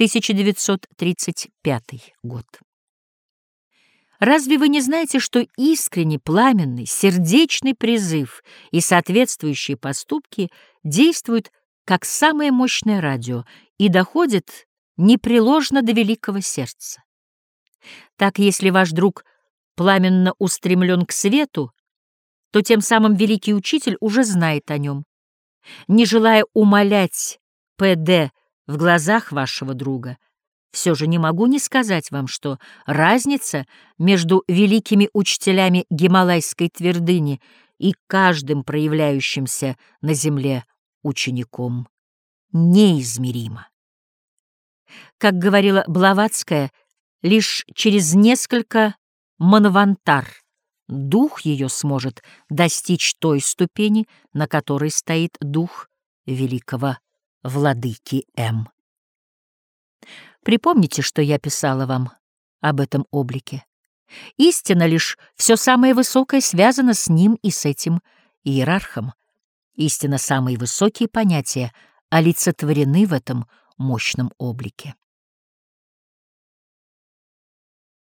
1935 год. Разве вы не знаете, что искренний, пламенный, сердечный призыв и соответствующие поступки действуют как самое мощное радио и доходят непреложно до великого сердца? Так, если ваш друг пламенно устремлен к свету, то тем самым великий учитель уже знает о нем. Не желая умолять П.Д. в глазах вашего друга — все же не могу не сказать вам, что разница между великими учителями Гималайской твердыни и каждым проявляющимся на земле учеником неизмерима. Как говорила Блаватская, лишь через несколько манвантар дух ее сможет достичь той ступени, на которой стоит дух великого владыки М. Припомните, что я писала вам об этом облике. Истина лишь все самое высокое связано с ним и с этим иерархом. Истина самые высокие понятия олицетворены в этом мощном облике.